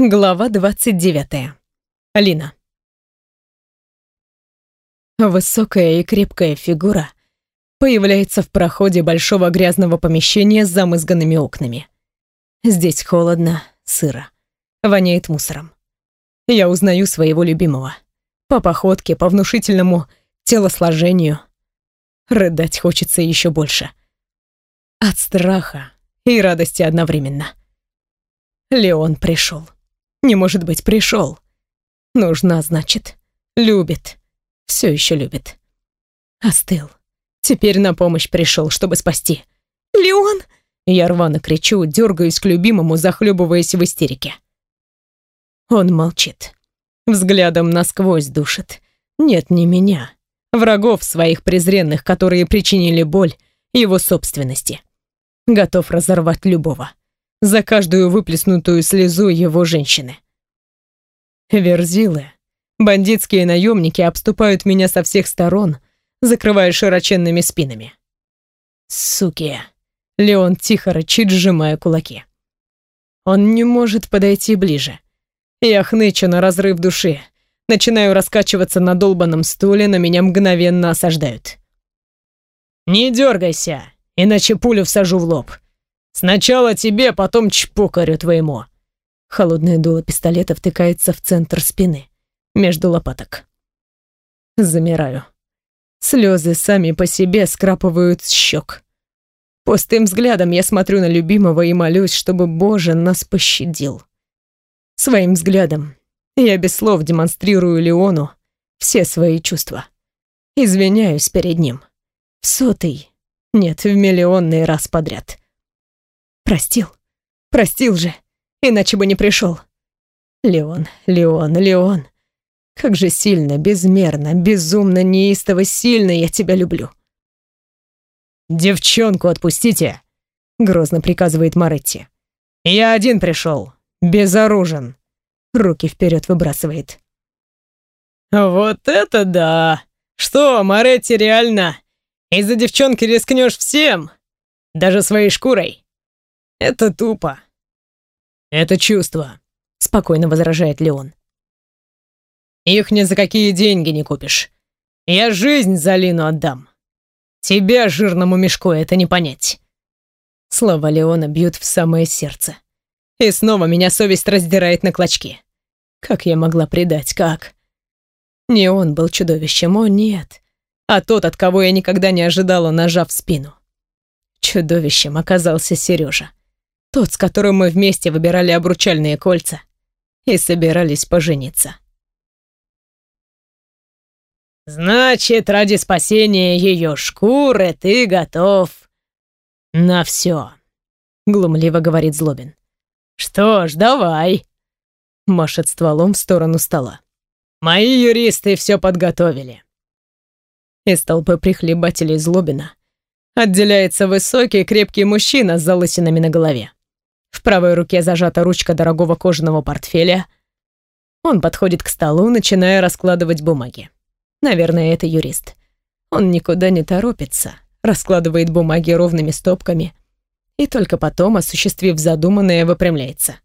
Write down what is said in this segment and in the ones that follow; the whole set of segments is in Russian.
Глава 29. Алина. Высокая и крепкая фигура появляется в проходе большого грязного помещения с замызганными окнами. Здесь холодно, сыро, воняет мусором. Я узнаю своего любимого. По походке, по внушительному телосложению. Рыдать хочется еще больше. От страха и радости одновременно. Леон пришел. Не может быть, пришел. Нужна, значит. Любит. Все еще любит. Остыл. Теперь на помощь пришел, чтобы спасти. «Леон!» Я рвано кричу, дергаюсь к любимому, захлебываясь в истерике. Он молчит. Взглядом насквозь душит. Нет, не меня. Врагов своих презренных, которые причинили боль его собственности. Готов разорвать любого за каждую выплеснутую слезу его женщины. Верзилы, бандитские наемники обступают меня со всех сторон, закрывая широченными спинами. Суки. Леон тихо рычит, сжимая кулаки. Он не может подойти ближе. Я хнычу на разрыв души. Начинаю раскачиваться на долбанном стуле, на меня мгновенно осаждают. «Не дергайся, иначе пулю всажу в лоб», Сначала тебе, потом чпокарю твоему». Холодное дуло пистолета втыкается в центр спины, между лопаток. Замираю. Слезы сами по себе скрапывают щек. Пустым взглядом я смотрю на любимого и молюсь, чтобы Боже нас пощадил. Своим взглядом я без слов демонстрирую Леону все свои чувства. Извиняюсь перед ним. В сотый, нет, в миллионный раз подряд. Простил. Простил же. Иначе бы не пришел. Леон, Леон, Леон. Как же сильно, безмерно, безумно, неистово сильно я тебя люблю. «Девчонку отпустите!» — грозно приказывает Маретти. «Я один пришел, безоружен!» Руки вперед выбрасывает. «Вот это да! Что, Маретти, реально? Из-за девчонки рискнешь всем? Даже своей шкурой?» Это тупо. Это чувство, спокойно возражает Леон. Их ни за какие деньги не купишь. Я жизнь за Лину отдам. Тебе, жирному мешку, это не понять. Слова Леона бьют в самое сердце. И снова меня совесть раздирает на клочки. Как я могла предать, как? Не он был чудовищем, о нет. А тот, от кого я никогда не ожидала, нажав спину. Чудовищем оказался Сережа. Тот, с которым мы вместе выбирали обручальные кольца и собирались пожениться. «Значит, ради спасения ее шкуры ты готов на все», — глумливо говорит Злобин. «Что ж, давай», — машет стволом в сторону стола. «Мои юристы все подготовили». Из толпы прихлебателей Злобина отделяется высокий крепкий мужчина с залысинами на голове. В правой руке зажата ручка дорогого кожаного портфеля. Он подходит к столу, начиная раскладывать бумаги. Наверное, это юрист. Он никуда не торопится, раскладывает бумаги ровными стопками и только потом, осуществив задуманное, выпрямляется.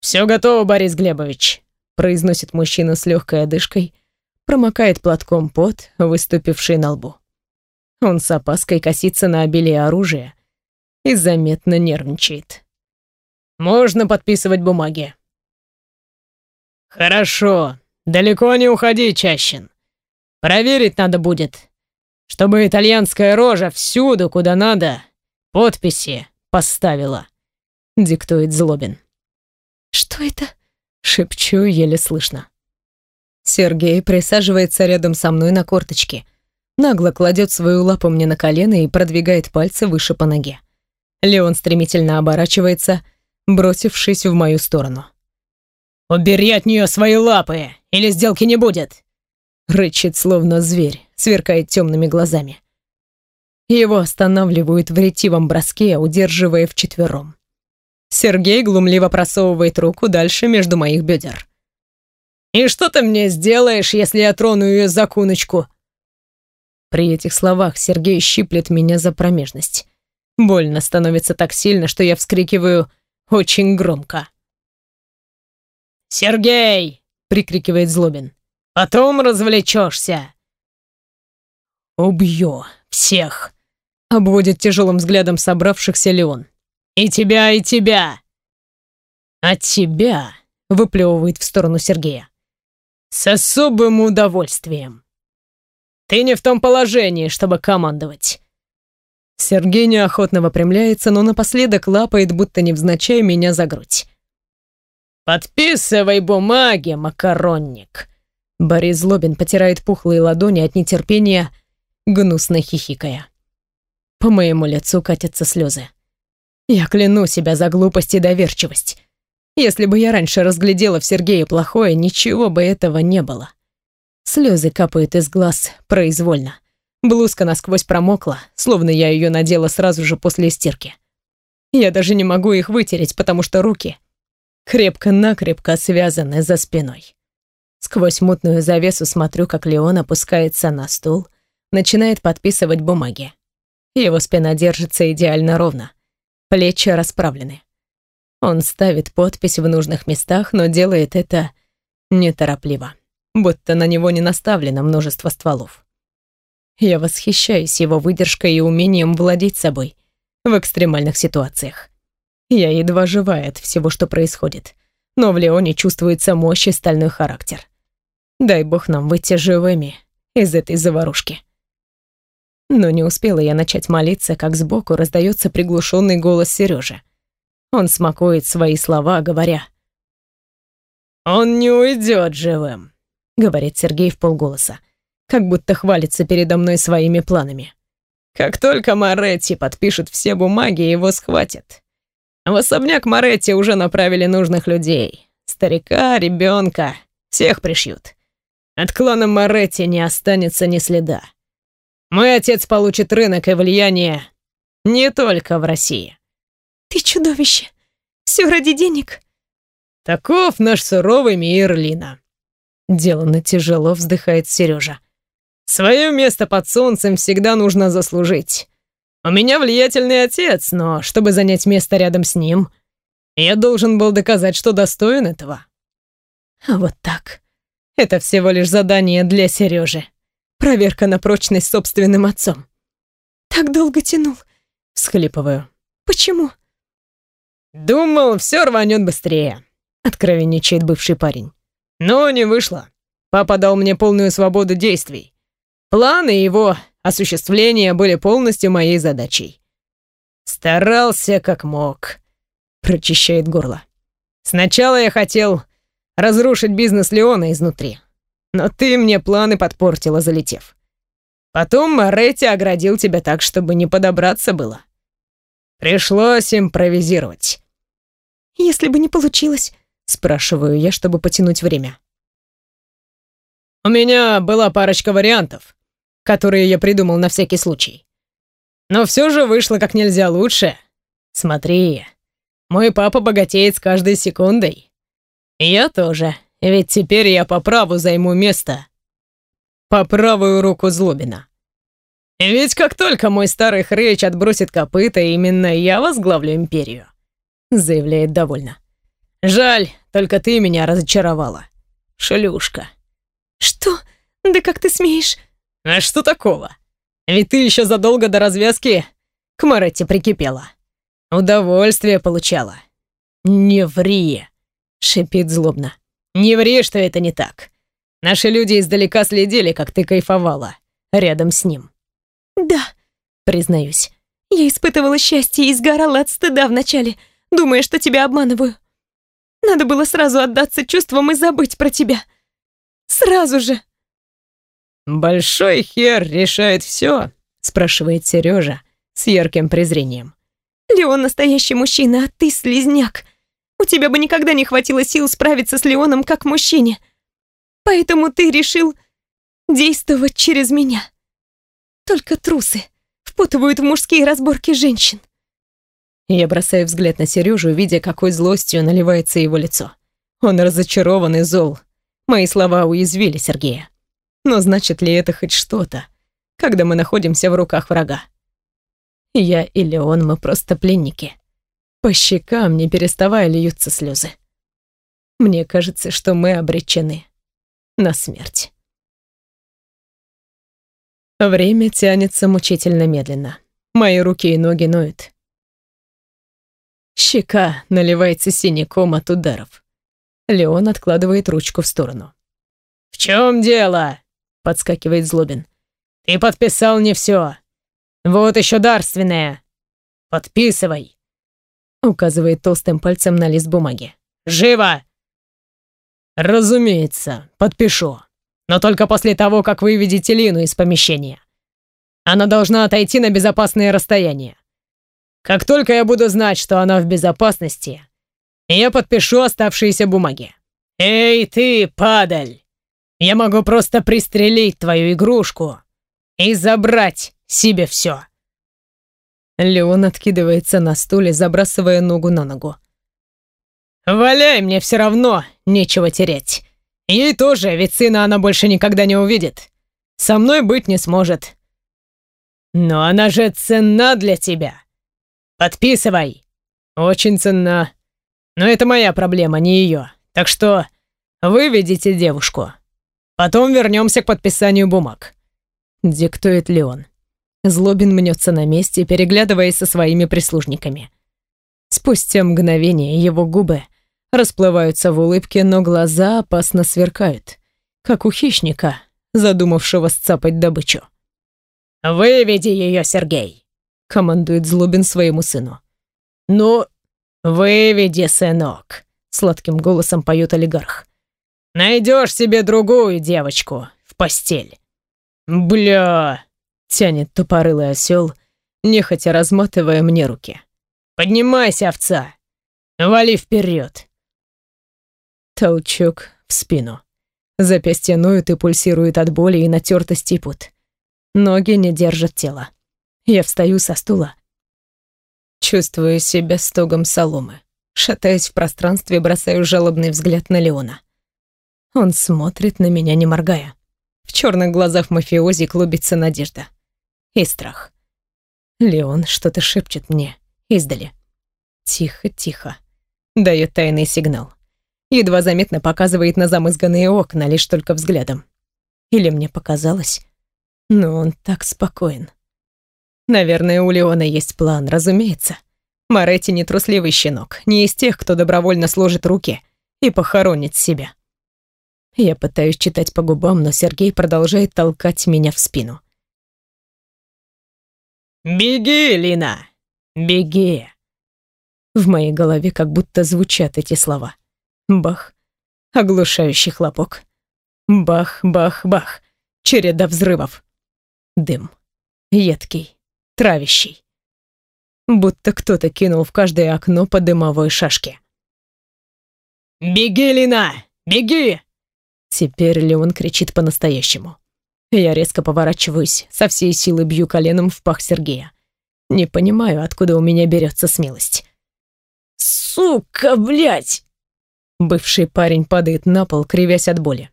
«Все готово, Борис Глебович», — произносит мужчина с легкой одышкой, промокает платком пот, выступивший на лбу. Он с опаской косится на обилие оружия и заметно нервничает. Можно подписывать бумаги. Хорошо. Далеко не уходи, Чащин. Проверить надо будет, чтобы итальянская рожа всюду, куда надо, подписи поставила. Диктует Злобин. Что это? Шепчу еле слышно. Сергей присаживается рядом со мной на корточке. Нагло кладет свою лапу мне на колено и продвигает пальцы выше по ноге. Леон стремительно оборачивается — бросившись в мою сторону. «Убери от нее свои лапы, или сделки не будет!» Рычит, словно зверь, сверкает темными глазами. Его останавливают в ретивом броске, удерживая вчетвером. Сергей глумливо просовывает руку дальше между моих бедер. «И что ты мне сделаешь, если я трону ее за куночку?» При этих словах Сергей щиплет меня за промежность. Больно становится так сильно, что я вскрикиваю очень громко. «Сергей!» — прикрикивает Злобин. «Потом развлечешься!» «Убью всех!» — обводит тяжелым взглядом собравшихся Леон. «И тебя, и тебя!» «А тебя!» — выплевывает в сторону Сергея. «С особым удовольствием!» «Ты не в том положении, чтобы командовать!» Сергей неохотно выпрямляется, но напоследок лапает, будто невзначай, меня за грудь. «Подписывай бумаги, макаронник!» Борис Злобин потирает пухлые ладони от нетерпения, гнусно хихикая. По моему лицу катятся слезы. Я кляну себя за глупость и доверчивость. Если бы я раньше разглядела в Сергее плохое, ничего бы этого не было. Слезы капают из глаз произвольно. Блузка насквозь промокла, словно я ее надела сразу же после стирки. Я даже не могу их вытереть, потому что руки крепко-накрепко связаны за спиной. Сквозь мутную завесу смотрю, как Леон опускается на стул, начинает подписывать бумаги. Его спина держится идеально ровно, плечи расправлены. Он ставит подпись в нужных местах, но делает это неторопливо, будто на него не наставлено множество стволов. Я восхищаюсь его выдержкой и умением владеть собой в экстремальных ситуациях. Я едва живая от всего, что происходит, но в Леоне чувствуется мощь и стальной характер. Дай бог нам выйти живыми из этой заварушки. Но не успела я начать молиться, как сбоку раздается приглушенный голос Сережи. Он смакует свои слова, говоря. «Он не уйдет живым», — говорит Сергей в полголоса как будто хвалится передо мной своими планами. Как только Моретти подпишет все бумаги, его схватят. В особняк Моретти уже направили нужных людей. Старика, ребенка, всех пришьют. От клана Моретти не останется ни следа. Мой отец получит рынок и влияние не только в России. Ты чудовище. Все ради денег. Таков наш суровый мир, Лина. Деланно тяжело вздыхает Сережа. Свое место под солнцем всегда нужно заслужить. У меня влиятельный отец, но чтобы занять место рядом с ним, я должен был доказать, что достоин этого. А вот так. Это всего лишь задание для Сережи. Проверка на прочность собственным отцом. Так долго тянул. Всхлипываю. Почему? Думал, все рванет быстрее. Откровенничает бывший парень. Но не вышло. Папа дал мне полную свободу действий. Планы его осуществления были полностью моей задачей. Старался как мог, прочищает горло. Сначала я хотел разрушить бизнес Леона изнутри, но ты мне планы подпортила, залетев. Потом Моретти оградил тебя так, чтобы не подобраться было. Пришлось импровизировать. Если бы не получилось, спрашиваю я, чтобы потянуть время. У меня была парочка вариантов, которые я придумал на всякий случай. Но все же вышло как нельзя лучше. Смотри, мой папа богатеет с каждой секундой. Я тоже, ведь теперь я по праву займу место. По правую руку Злобина. Ведь как только мой старый хрыч отбросит копыта, именно я возглавлю империю. Заявляет довольно. Жаль, только ты меня разочаровала. Шлюшка. Что? Да как ты смеешь? А что такого? Ведь ты еще задолго до развязки к Моретте прикипела. Удовольствие получала. Не ври, шипит злобно. Не ври, что это не так. Наши люди издалека следили, как ты кайфовала рядом с ним. Да, признаюсь. Я испытывала счастье и сгорала от стыда вначале, думая, что тебя обманываю. Надо было сразу отдаться чувствам и забыть про тебя. Сразу же. «Большой хер решает все?» — спрашивает Сережа с ярким презрением. «Леон настоящий мужчина, а ты слезняк. У тебя бы никогда не хватило сил справиться с Леоном как мужчине. Поэтому ты решил действовать через меня. Только трусы впутывают в мужские разборки женщин». Я бросаю взгляд на Сережу, видя, какой злостью наливается его лицо. Он разочарован и зол. Мои слова уязвили Сергея. Но значит ли это хоть что-то, когда мы находимся в руках врага? Я или он, мы просто пленники. По щекам, не переставая, льются слезы. Мне кажется, что мы обречены на смерть. Время тянется мучительно медленно. Мои руки и ноги ноют. Щека наливается синяком от ударов. Леон откладывает ручку в сторону. «В чем дело?» — подскакивает Злобин. «Ты подписал не все. Вот еще дарственное. Подписывай!» Указывает толстым пальцем на лист бумаги. «Живо!» «Разумеется, подпишу. Но только после того, как выведете Лину из помещения. Она должна отойти на безопасное расстояние. Как только я буду знать, что она в безопасности, я подпишу оставшиеся бумаги. Эй, ты, падаль! Я могу просто пристрелить твою игрушку и забрать себе все. Леон откидывается на стуле, забрасывая ногу на ногу. «Валяй, мне все равно, нечего терять. Ей тоже, ведь сына она больше никогда не увидит. Со мной быть не сможет. Но она же ценна для тебя. Подписывай. Очень ценна. Но это моя проблема, не ее. Так что выведите девушку. Потом вернемся к подписанию бумаг. Диктует Леон. Злобин мнется на месте, переглядываясь со своими прислужниками. Спустя мгновение его губы расплываются в улыбке, но глаза опасно сверкают, как у хищника, задумавшего сцапать добычу. «Выведи ее, Сергей!» — командует Злобин своему сыну. «Ну, выведи, сынок!» — сладким голосом поет олигарх. «Найдешь себе другую девочку в постель!» «Бля!» — тянет тупорылый осел, нехотя разматывая мне руки. «Поднимайся, овца! Вали вперед!» Толчок в спину. Запястья ноют и пульсируют от боли и натертости пут. Ноги не держат тело. Я встаю со стула. Чувствую себя стогом соломы. Шатаясь в пространстве, бросаю жалобный взгляд на Леона. Он смотрит на меня, не моргая. В черных глазах мафиози клубится надежда. И страх. Леон что-то шепчет мне издали. Тихо, тихо. Дает тайный сигнал. Едва заметно показывает на замызганные окна, лишь только взглядом. Или мне показалось? Но он так спокоен. Наверное, у Леона есть план, разумеется. Моретти не трусливый щенок, не из тех, кто добровольно сложит руки и похоронит себя. Я пытаюсь читать по губам, но Сергей продолжает толкать меня в спину. «Беги, Лина! Беги!» В моей голове как будто звучат эти слова. Бах. Оглушающий хлопок. Бах, бах, бах. Череда взрывов. Дым. Едкий. Травящий. Будто кто-то кинул в каждое окно по дымовой шашке. «Беги, Лина! Беги!» Теперь Леон кричит по-настоящему. Я резко поворачиваюсь, со всей силы бью коленом в пах Сергея. Не понимаю, откуда у меня берется смелость. «Сука, блядь!» Бывший парень падает на пол, кривясь от боли.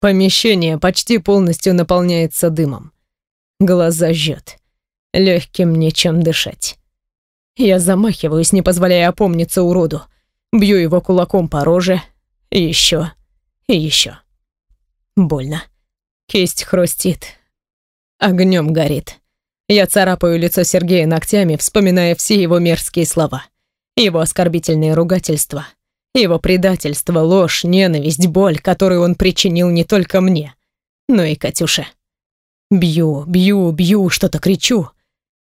Помещение почти полностью наполняется дымом. Глаза жжет. Легким нечем дышать. Я замахиваюсь, не позволяя опомниться уроду. Бью его кулаком по роже. Еще. И еще. Больно. Кисть хрустит. Огнем горит. Я царапаю лицо Сергея ногтями, вспоминая все его мерзкие слова. Его оскорбительные ругательства — его предательство, ложь, ненависть, боль, которую он причинил не только мне, но и Катюше. Бью, бью, бью, что-то кричу.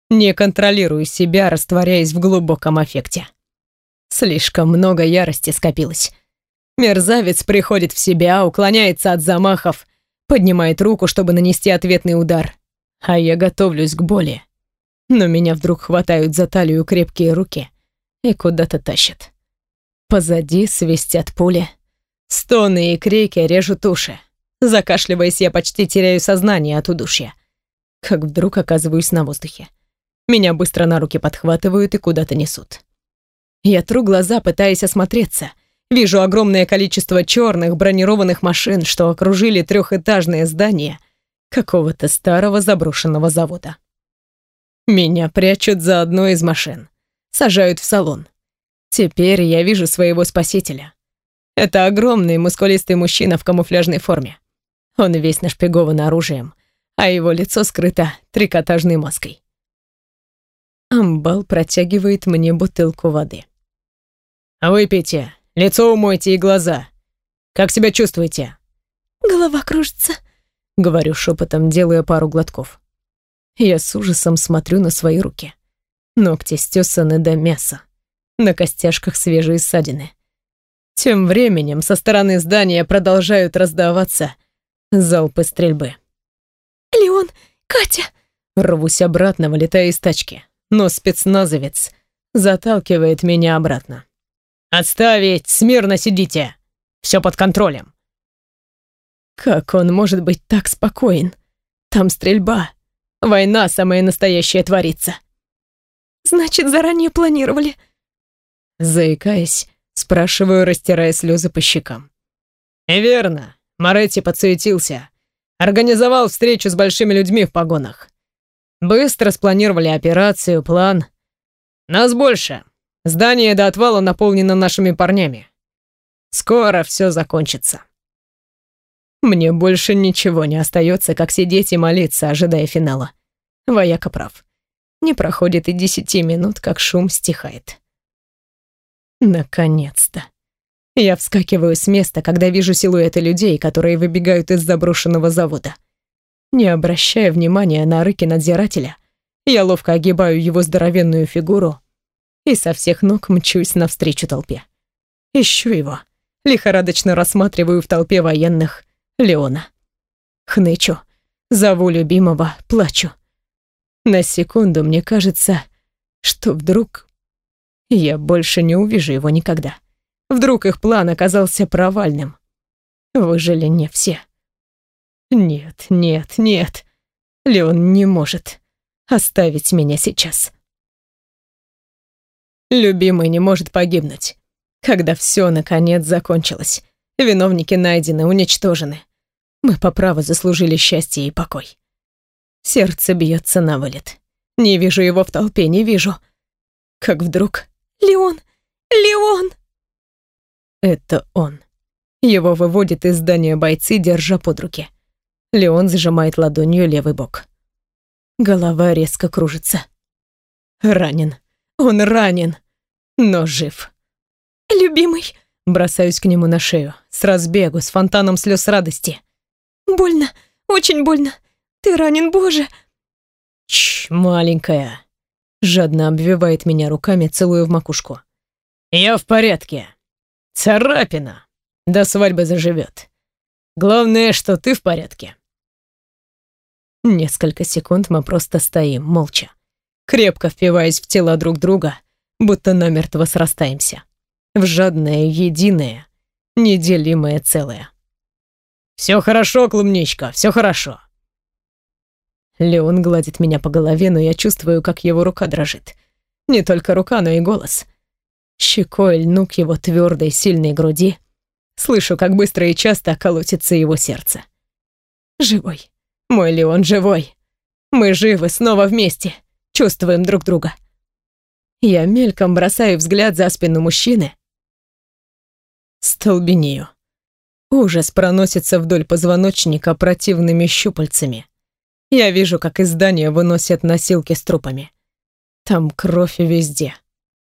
Не контролирую себя, растворяясь в глубоком аффекте. Слишком много ярости скопилось. Мерзавец приходит в себя, уклоняется от замахов, поднимает руку, чтобы нанести ответный удар. А я готовлюсь к боли. Но меня вдруг хватают за талию крепкие руки и куда-то тащат. Позади свистят пули. Стоны и крики режут уши. Закашливаясь, я почти теряю сознание от удушья. Как вдруг оказываюсь на воздухе. Меня быстро на руки подхватывают и куда-то несут. Я тру глаза, пытаясь осмотреться. Вижу огромное количество черных бронированных машин, что окружили трехэтажное здание какого-то старого заброшенного завода. Меня прячут за одной из машин. Сажают в салон. Теперь я вижу своего спасителя. Это огромный мускулистый мужчина в камуфляжной форме. Он весь нашпигован оружием, а его лицо скрыто трикотажной маской. Амбал протягивает мне бутылку воды. «Выпейте, лицо умойте и глаза. Как себя чувствуете?» «Голова кружится», — говорю шепотом, делая пару глотков. Я с ужасом смотрю на свои руки. Ногти стесаны до мяса. На костяшках свежие ссадины. Тем временем со стороны здания продолжают раздаваться залпы стрельбы. «Леон! Катя!» Рвусь обратно, вылетая из тачки, но спецназовец заталкивает меня обратно. «Отставить! Смирно сидите! Все под контролем!» Как он может быть так спокоен? Там стрельба. Война самая настоящая творится. Значит, заранее планировали. Заикаясь, спрашиваю, растирая слезы по щекам. Верно. Моретти подсуетился. Организовал встречу с большими людьми в погонах. Быстро спланировали операцию, план. Нас больше. Здание до отвала наполнено нашими парнями. Скоро все закончится. Мне больше ничего не остается, как сидеть и молиться, ожидая финала. Вояка прав. Не проходит и десяти минут, как шум стихает. Наконец-то. Я вскакиваю с места, когда вижу силуэты людей, которые выбегают из заброшенного завода. Не обращая внимания на рыки надзирателя, я ловко огибаю его здоровенную фигуру и со всех ног мчусь навстречу толпе. Ищу его. Лихорадочно рассматриваю в толпе военных Леона. Хнычу. Зову любимого, плачу. На секунду мне кажется, что вдруг я больше не увижу его никогда. Вдруг их план оказался провальным. Выжили не все. Нет, нет, нет. Леон не может оставить меня сейчас. Любимый не может погибнуть, когда все наконец закончилось. Виновники найдены, уничтожены. Мы по праву заслужили счастье и покой. Сердце бьется на вылет. Не вижу его в толпе, не вижу. Как вдруг... «Леон! Леон!» Это он. Его выводит из здания бойцы, держа под руки. Леон зажимает ладонью левый бок. Голова резко кружится. Ранен. Он ранен, но жив. «Любимый!» Бросаюсь к нему на шею, с разбегу, с фонтаном слез радости. «Больно, очень больно. Ты ранен, Боже!» «Чш, маленькая!» Жадно обвивает меня руками, целую в макушку. «Я в порядке. Царапина. До свадьбы заживет. Главное, что ты в порядке». Несколько секунд мы просто стоим, молча, крепко впиваясь в тела друг друга, будто намертво срастаемся в жадное, единое, неделимое целое. «Все хорошо, клубничка, все хорошо». Леон гладит меня по голове, но я чувствую, как его рука дрожит. Не только рука, но и голос. Щекой льну к его твердой, сильной груди. Слышу, как быстро и часто колотится его сердце. Живой. Мой Леон живой. Мы живы, снова вместе. Чувствуем друг друга. Я мельком бросаю взгляд за спину мужчины, Столбенею. Ужас проносится вдоль позвоночника противными щупальцами. Я вижу, как из здания выносят носилки с трупами. Там кровь везде.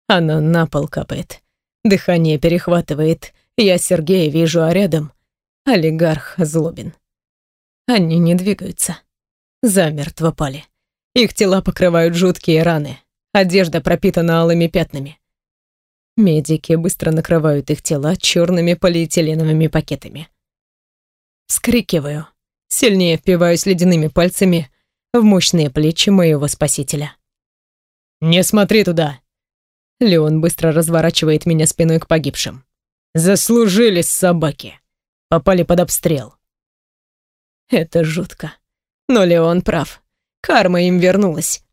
Она на пол капает. Дыхание перехватывает. Я Сергея вижу, а рядом олигарх Злобин. Они не двигаются. Замертво пали. Их тела покрывают жуткие раны. Одежда пропитана алыми пятнами. Медики быстро накрывают их тела черными полиэтиленовыми пакетами. Скрикиваю, сильнее впиваюсь ледяными пальцами в мощные плечи моего спасителя. «Не смотри туда!» Леон быстро разворачивает меня спиной к погибшим. «Заслужили собаки! Попали под обстрел!» Это жутко. Но Леон прав. Карма им вернулась.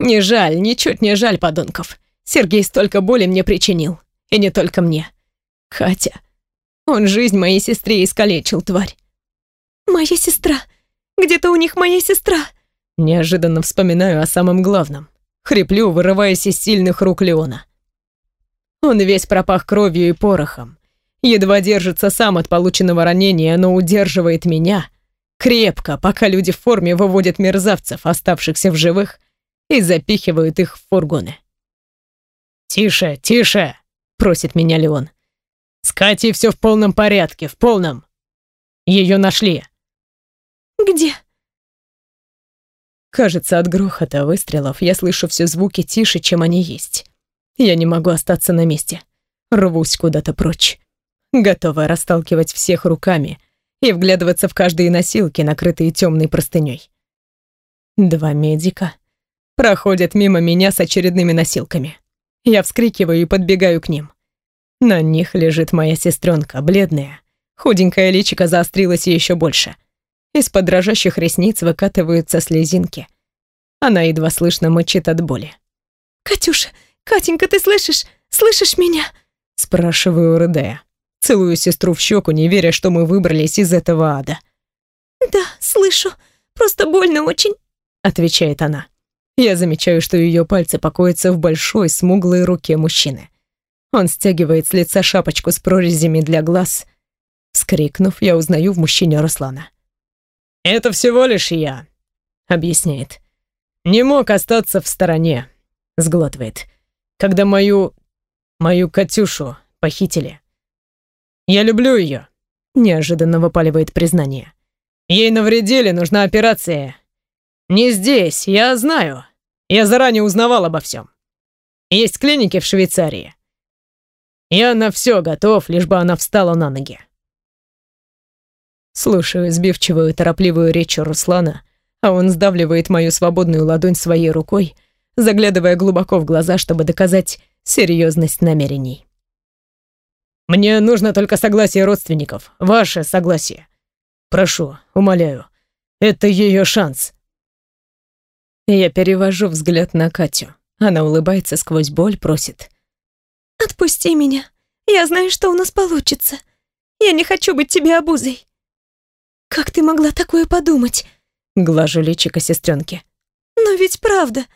Не жаль, ничуть не жаль подонков. Сергей столько боли мне причинил. И не только мне. Катя. Он жизнь моей сестре искалечил, тварь. Моя сестра. Где-то у них моя сестра. Неожиданно вспоминаю о самом главном. Хриплю, вырываясь из сильных рук Леона. Он весь пропах кровью и порохом. Едва держится сам от полученного ранения, но удерживает меня крепко, пока люди в форме выводят мерзавцев, оставшихся в живых, и запихивают их в фургоны. «Тише, тише!» — просит меня Леон. «С Катей все в полном порядке, в полном. Ее нашли». «Где?» Кажется, от грохота выстрелов я слышу все звуки тише, чем они есть. Я не могу остаться на месте. Рвусь куда-то прочь. Готовая расталкивать всех руками и вглядываться в каждые носилки, накрытые темной простыней. Два медика проходят мимо меня с очередными носилками. Я вскрикиваю и подбегаю к ним. На них лежит моя сестренка, бледная. Худенькая личико заострилось еще больше. Из-под дрожащих ресниц выкатываются слезинки. Она едва слышно мычит от боли. «Катюша, Катенька, ты слышишь? Слышишь меня?» Спрашиваю, рыдая. Целую сестру в щеку, не веря, что мы выбрались из этого ада. «Да, слышу. Просто больно очень», — отвечает она. Я замечаю, что ее пальцы покоятся в большой, смуглой руке мужчины. Он стягивает с лица шапочку с прорезями для глаз. Скрикнув, я узнаю в мужчине Руслана. «Это всего лишь я», — объясняет. «Не мог остаться в стороне», — сглатывает. «Когда мою... мою Катюшу похитили. Я люблю ее», — неожиданно выпаливает признание. «Ей навредили, нужна операция. Не здесь, я знаю. Я заранее узнавал обо всем. Есть клиники в Швейцарии. Я на все готов, лишь бы она встала на ноги. Слушаю сбивчивую, торопливую речь Руслана, а он сдавливает мою свободную ладонь своей рукой, заглядывая глубоко в глаза, чтобы доказать серьезность намерений. «Мне нужно только согласие родственников, ваше согласие. Прошу, умоляю, это ее шанс». Я перевожу взгляд на Катю. Она улыбается сквозь боль, просит. «Отпусти меня. Я знаю, что у нас получится. Я не хочу быть тебе обузой». «Как ты могла такое подумать?» Глажу личико сестренки. «Но ведь правда.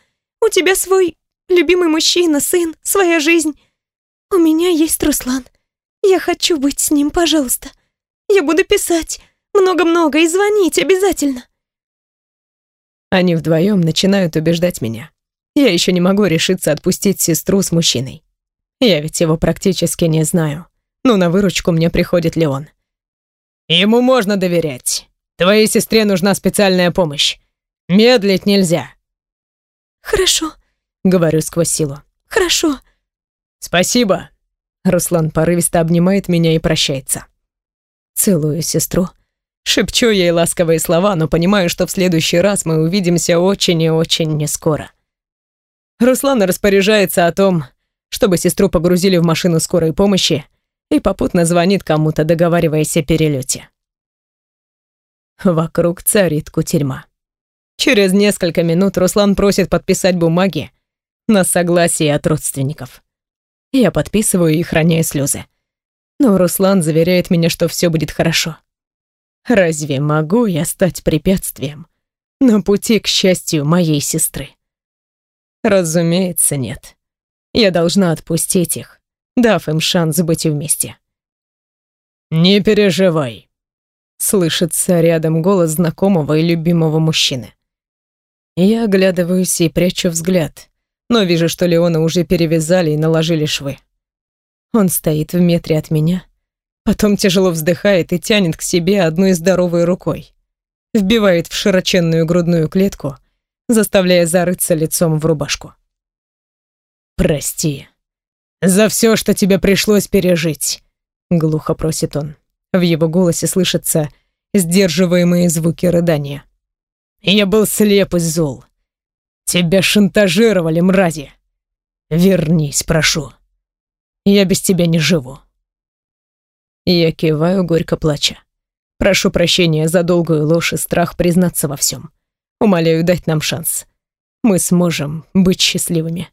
У тебя свой любимый мужчина, сын, своя жизнь. У меня есть Руслан. Я хочу быть с ним, пожалуйста. Я буду писать много-много и звонить обязательно». Они вдвоем начинают убеждать меня. Я еще не могу решиться отпустить сестру с мужчиной. Я ведь его практически не знаю. Но на выручку мне приходит Леон. Ему можно доверять. Твоей сестре нужна специальная помощь. Медлить нельзя. Хорошо, говорю сквозь силу. Хорошо. Спасибо. Руслан порывисто обнимает меня и прощается. Целую сестру Шепчу ей ласковые слова, но понимаю, что в следующий раз мы увидимся очень и очень нескоро. Руслан распоряжается о том, чтобы сестру погрузили в машину скорой помощи и попутно звонит кому-то, договариваясь о перелете. Вокруг царит кутерьма. Через несколько минут Руслан просит подписать бумаги на согласие от родственников. Я подписываю их, роняя слезы. Но Руслан заверяет меня, что все будет хорошо. Разве могу я стать препятствием на пути к счастью моей сестры? Разумеется, нет. Я должна отпустить их, дав им шанс быть вместе. «Не переживай», — слышится рядом голос знакомого и любимого мужчины. Я оглядываюсь и прячу взгляд, но вижу, что Леона уже перевязали и наложили швы. Он стоит в метре от меня, Потом тяжело вздыхает и тянет к себе одной здоровой рукой. Вбивает в широченную грудную клетку, заставляя зарыться лицом в рубашку. «Прости. За все, что тебе пришлось пережить», — глухо просит он. В его голосе слышатся сдерживаемые звуки рыдания. «Я был слеп и зол. Тебя шантажировали, мрази. Вернись, прошу. Я без тебя не живу». Я киваю, горько плача. Прошу прощения за долгую ложь и страх признаться во всем. Умоляю дать нам шанс. Мы сможем быть счастливыми.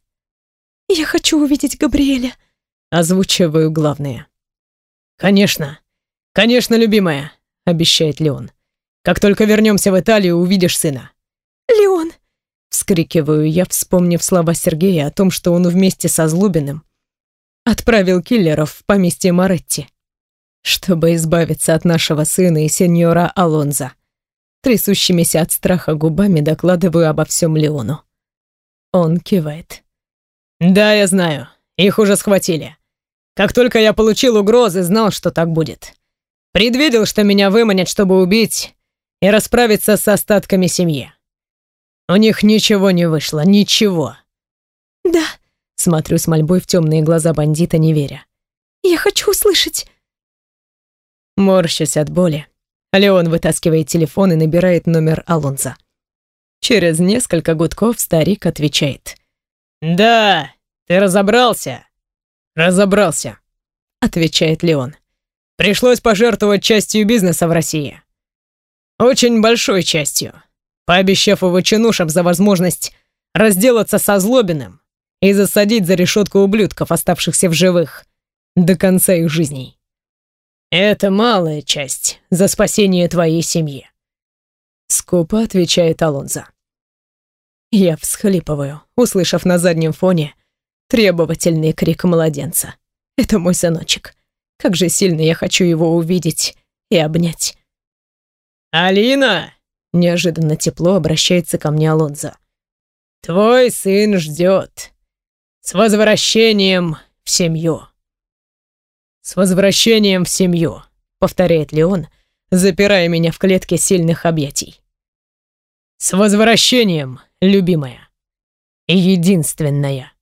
Я хочу увидеть Габриэля. Озвучиваю главное. Конечно. Конечно, любимая, обещает Леон. Как только вернемся в Италию, увидишь сына. Леон! Вскрикиваю я, вспомнив слова Сергея о том, что он вместе со Злубиным отправил киллеров в поместье Моретти. Чтобы избавиться от нашего сына и сеньора Алонза. Трясущимися от страха губами докладываю обо всем Леону. Он кивает. «Да, я знаю. Их уже схватили. Как только я получил угрозы, знал, что так будет. Предвидел, что меня выманят, чтобы убить и расправиться с остатками семьи. У них ничего не вышло, ничего. Да. Смотрю с мольбой в темные глаза бандита, не веря. Я хочу услышать. Морщась от боли, Леон вытаскивает телефон и набирает номер Алонза. Через несколько гудков старик отвечает. «Да, ты разобрался?» «Разобрался», — отвечает Леон. «Пришлось пожертвовать частью бизнеса в России. Очень большой частью, пообещав его чинушам за возможность разделаться со Злобиным и засадить за решетку ублюдков, оставшихся в живых, до конца их жизней. Это малая часть за спасение твоей семьи. Скупо отвечает Алонзо. Я всхлипываю, услышав на заднем фоне требовательный крик младенца. Это мой сыночек. Как же сильно я хочу его увидеть и обнять. «Алина!» — неожиданно тепло обращается ко мне Алонзо. «Твой сын ждет. С возвращением в семью!» «С возвращением в семью!» — повторяет Леон, запирая меня в клетке сильных объятий. «С возвращением, любимая! И единственная!»